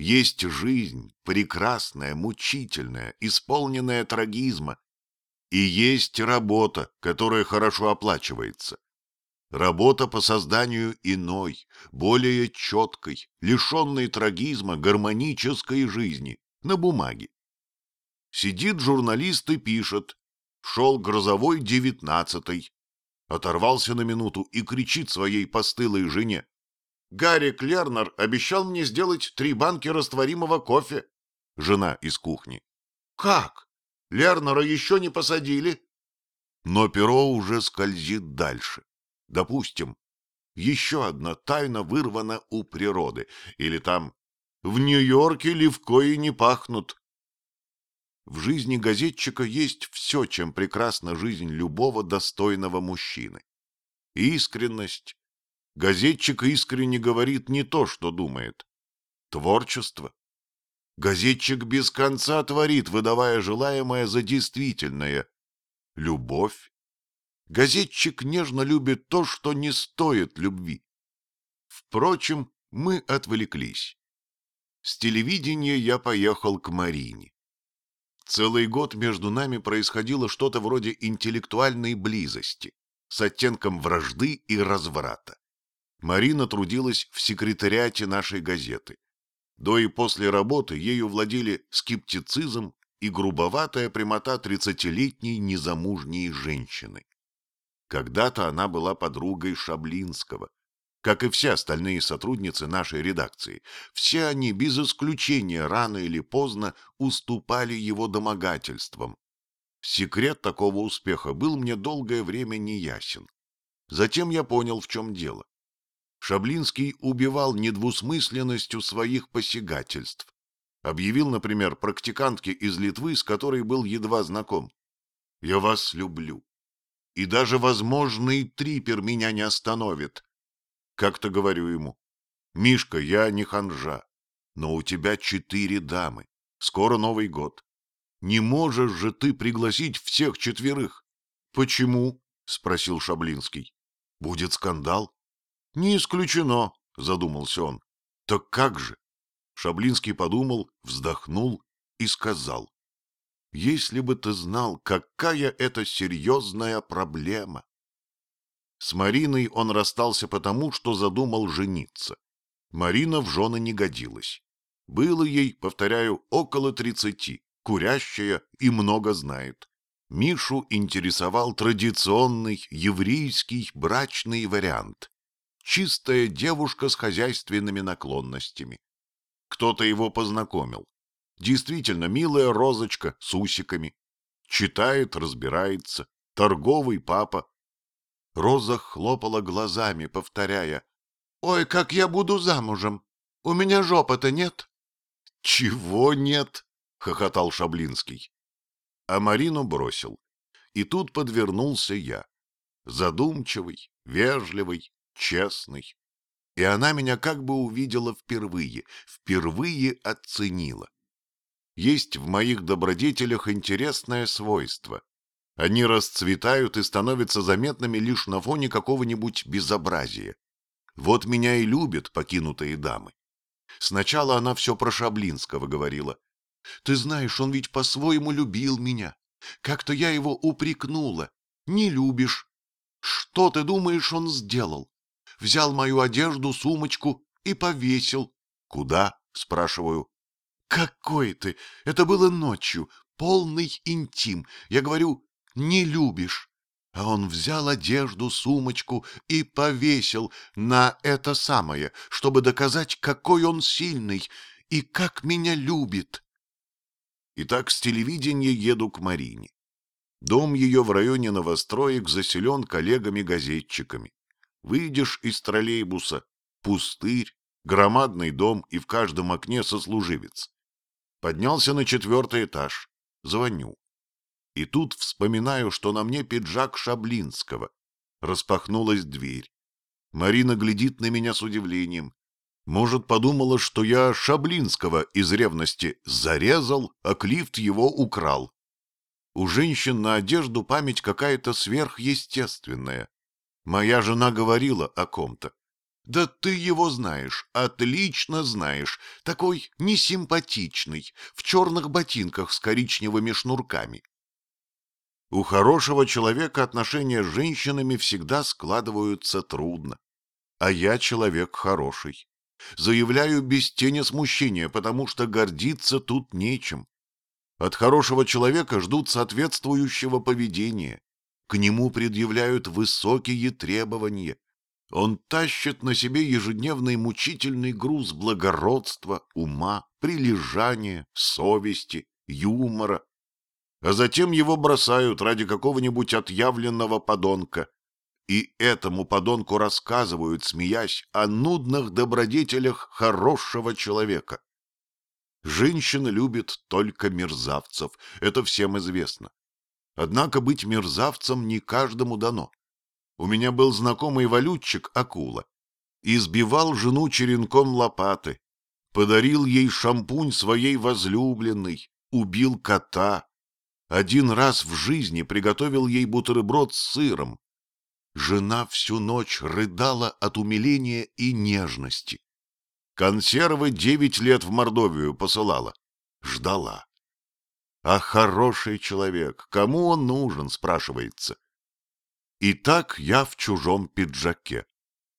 Есть жизнь, прекрасная, мучительная, исполненная трагизма. И есть работа, которая хорошо оплачивается. Работа по созданию иной, более четкой, лишенной трагизма, гармонической жизни, на бумаге. Сидит журналист и пишет. Шел грозовой девятнадцатый. Оторвался на минуту и кричит своей постылой жене. Гарри Клернер обещал мне сделать три банки растворимого кофе. Жена из кухни. Как? Лернера еще не посадили? Но перо уже скользит дальше. Допустим, еще одна тайна вырвана у природы. Или там в Нью-Йорке левкои не пахнут. В жизни газетчика есть все, чем прекрасна жизнь любого достойного мужчины. Искренность, Газетчик искренне говорит не то, что думает. Творчество. Газетчик без конца творит, выдавая желаемое за действительное. Любовь. Газетчик нежно любит то, что не стоит любви. Впрочем, мы отвлеклись. С телевидения я поехал к Марине. Целый год между нами происходило что-то вроде интеллектуальной близости с оттенком вражды и разврата. Марина трудилась в секретариате нашей газеты. До и после работы ею владели скептицизм и грубоватая прямота тридцатилетней незамужней женщины. Когда-то она была подругой Шаблинского, как и все остальные сотрудницы нашей редакции. Все они без исключения рано или поздно уступали его домогательствам. Секрет такого успеха был мне долгое время неясен. Затем я понял, в чем дело. Шаблинский убивал недвусмысленностью своих посягательств. Объявил, например, практикантке из Литвы, с которой был едва знаком. «Я вас люблю. И даже возможный трипер меня не остановит». Как-то говорю ему. «Мишка, я не ханжа, но у тебя четыре дамы. Скоро Новый год. Не можешь же ты пригласить всех четверых?» «Почему?» — спросил Шаблинский. «Будет скандал. — Не исключено, — задумался он. — Так как же? Шаблинский подумал, вздохнул и сказал. — Если бы ты знал, какая это серьезная проблема. С Мариной он расстался потому, что задумал жениться. Марина в жены не годилась. Было ей, повторяю, около тридцати, курящая и много знает. Мишу интересовал традиционный еврейский брачный вариант чистая девушка с хозяйственными наклонностями. Кто-то его познакомил. Действительно, милая розочка с усиками. Читает, разбирается. Торговый папа. Роза хлопала глазами, повторяя. «Ой, как я буду замужем! У меня жопа-то нет!» «Чего нет?» — хохотал Шаблинский. А Марину бросил. И тут подвернулся я. Задумчивый, вежливый, честный. И она меня как бы увидела впервые, впервые оценила. Есть в моих добродетелях интересное свойство. Они расцветают и становятся заметными лишь на фоне какого-нибудь безобразия. Вот меня и любят покинутые дамы. Сначала она все про Шаблинского говорила. Ты знаешь, он ведь по-своему любил меня. Как-то я его упрекнула. Не любишь. Что ты думаешь, он сделал? Взял мою одежду, сумочку и повесил. — Куда? — спрашиваю. — Какой ты? Это было ночью. Полный интим. Я говорю, не любишь. А он взял одежду, сумочку и повесил на это самое, чтобы доказать, какой он сильный и как меня любит. Итак, с телевидения еду к Марине. Дом ее в районе новостроек заселен коллегами-газетчиками. Выйдешь из троллейбуса, пустырь, громадный дом и в каждом окне сослуживец. Поднялся на четвертый этаж, звоню. И тут вспоминаю, что на мне пиджак Шаблинского. Распахнулась дверь. Марина глядит на меня с удивлением. Может, подумала, что я Шаблинского из ревности зарезал, а Клифт его украл. У женщин на одежду память какая-то сверхъестественная. Моя жена говорила о ком-то. Да ты его знаешь, отлично знаешь. Такой несимпатичный, в черных ботинках с коричневыми шнурками. У хорошего человека отношения с женщинами всегда складываются трудно. А я человек хороший. Заявляю без тени смущения, потому что гордиться тут нечем. От хорошего человека ждут соответствующего поведения. К нему предъявляют высокие требования. Он тащит на себе ежедневный мучительный груз благородства, ума, прилежания, совести, юмора. А затем его бросают ради какого-нибудь отъявленного подонка. И этому подонку рассказывают, смеясь, о нудных добродетелях хорошего человека. Женщина любит только мерзавцев, это всем известно. Однако быть мерзавцем не каждому дано. У меня был знакомый валютчик Акула. Избивал жену черенком лопаты, подарил ей шампунь своей возлюбленной, убил кота. Один раз в жизни приготовил ей бутерброд с сыром. Жена всю ночь рыдала от умиления и нежности. Консервы девять лет в Мордовию посылала. Ждала. А хороший человек, кому он нужен, спрашивается. Итак, я в чужом пиджаке.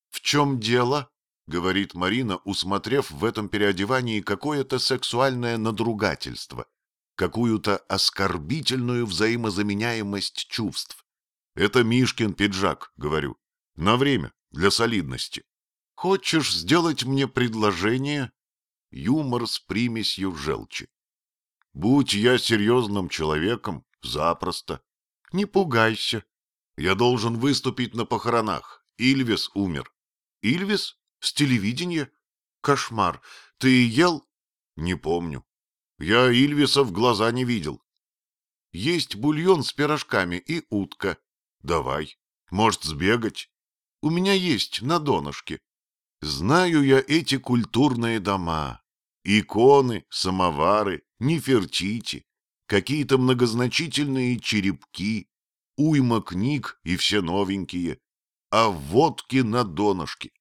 В чем дело? — говорит Марина, усмотрев в этом переодевании какое-то сексуальное надругательство, какую-то оскорбительную взаимозаменяемость чувств. Это Мишкин пиджак, говорю, на время, для солидности. Хочешь сделать мне предложение? Юмор с примесью желчи. Будь я серьезным человеком, запросто. Не пугайся, я должен выступить на похоронах. Ильвис умер. Ильвис? С телевидения? Кошмар. Ты ел? Не помню. Я Ильвиса в глаза не видел. Есть бульон с пирожками и утка. Давай. Может, сбегать? У меня есть на донышке. Знаю я эти культурные дома. Иконы, самовары, нефертити, какие-то многозначительные черепки, уйма книг и все новенькие, а водки на донышке.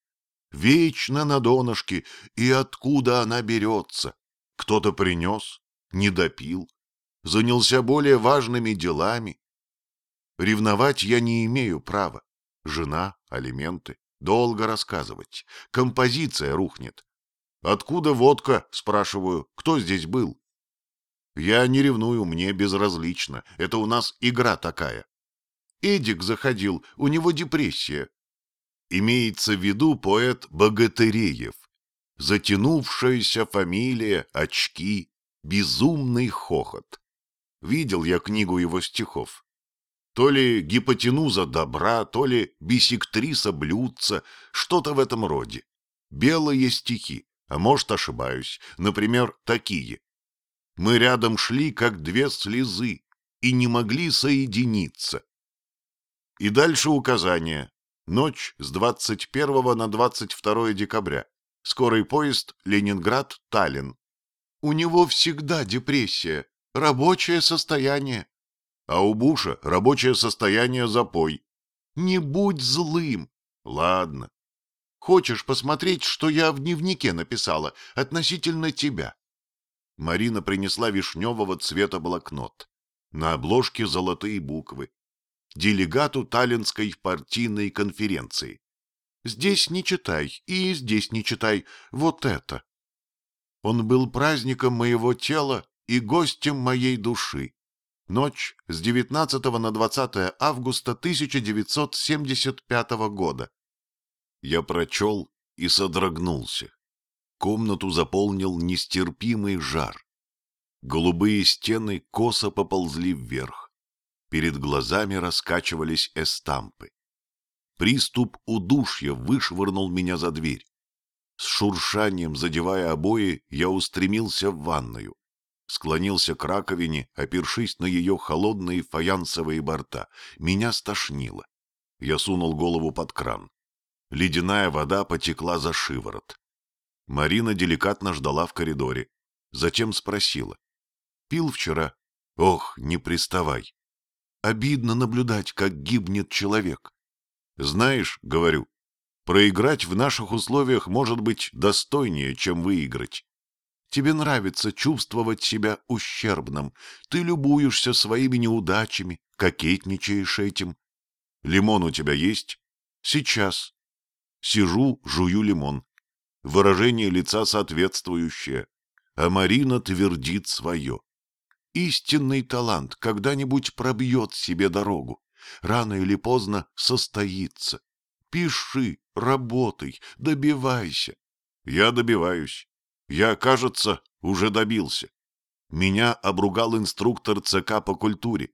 Вечно на донышке, и откуда она берется? Кто-то принес, не допил, занялся более важными делами. Ревновать я не имею права. Жена, алименты, долго рассказывать. Композиция рухнет. «Откуда водка?» — спрашиваю. «Кто здесь был?» «Я не ревную, мне безразлично. Это у нас игра такая. Эдик заходил, у него депрессия. Имеется в виду поэт Богатыреев. Затянувшаяся фамилия, очки, безумный хохот. Видел я книгу его стихов. То ли гипотенуза добра, то ли бисектриса блюдца, что-то в этом роде. Белые стихи, а может ошибаюсь, например, такие. Мы рядом шли, как две слезы, и не могли соединиться. И дальше указание. Ночь с 21 на 22 декабря. Скорый поезд Ленинград-Таллин. У него всегда депрессия, рабочее состояние. А у Буша рабочее состояние запой. Не будь злым. Ладно. Хочешь посмотреть, что я в дневнике написала относительно тебя? Марина принесла вишневого цвета блокнот. На обложке золотые буквы делегату Таллинской партийной конференции. Здесь не читай и здесь не читай вот это. Он был праздником моего тела и гостем моей души. Ночь с 19 на 20 августа 1975 года. Я прочел и содрогнулся. Комнату заполнил нестерпимый жар. Голубые стены косо поползли вверх. Перед глазами раскачивались эстампы. Приступ удушья вышвырнул меня за дверь. С шуршанием, задевая обои, я устремился в ванную. Склонился к раковине, опершись на ее холодные фаянсовые борта. Меня стошнило. Я сунул голову под кран. Ледяная вода потекла за шиворот. Марина деликатно ждала в коридоре. Затем спросила. «Пил вчера?» «Ох, не приставай. Обидно наблюдать, как гибнет человек. Знаешь, говорю, Проиграть в наших условиях может быть достойнее, чем выиграть. Тебе нравится чувствовать себя ущербным. Ты любуешься своими неудачами, кокетничаешь этим. Лимон у тебя есть? Сейчас. Сижу, жую лимон. Выражение лица соответствующее. А Марина твердит свое. Истинный талант когда-нибудь пробьет себе дорогу. Рано или поздно состоится. Пиши, работай, добивайся. Я добиваюсь. Я, кажется, уже добился. Меня обругал инструктор ЦК по культуре.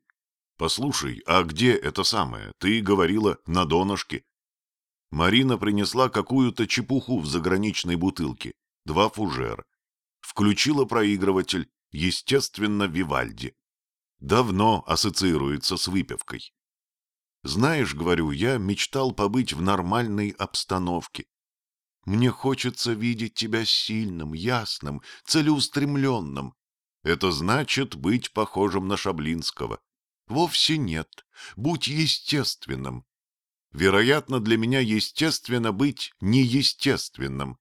Послушай, а где это самое? Ты говорила на донышке. Марина принесла какую-то чепуху в заграничной бутылке. Два фужера. Включила проигрыватель, естественно, Вивальди. Давно ассоциируется с выпивкой. Знаешь, говорю, я мечтал побыть в нормальной обстановке. Мне хочется видеть тебя сильным, ясным, целеустремленным. Это значит быть похожим на Шаблинского. Вовсе нет. Будь естественным. Вероятно, для меня естественно быть неестественным.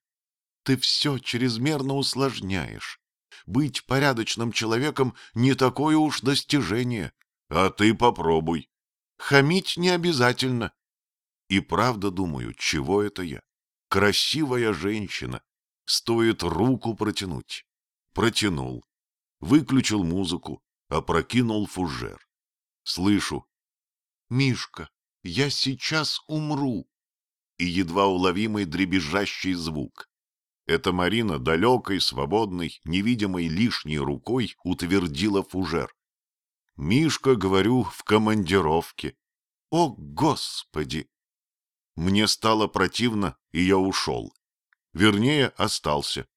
Ты все чрезмерно усложняешь. Быть порядочным человеком не такое уж достижение. А ты попробуй. Хамить не обязательно. И правда думаю, чего это я? Красивая женщина. Стоит руку протянуть. Протянул. Выключил музыку, опрокинул фужер. Слышу. «Мишка, я сейчас умру!» И едва уловимый дребезжащий звук. Это Марина далекой, свободной, невидимой лишней рукой утвердила фужер. Мишка, говорю, в командировке. О, Господи! Мне стало противно, и я ушел. Вернее, остался.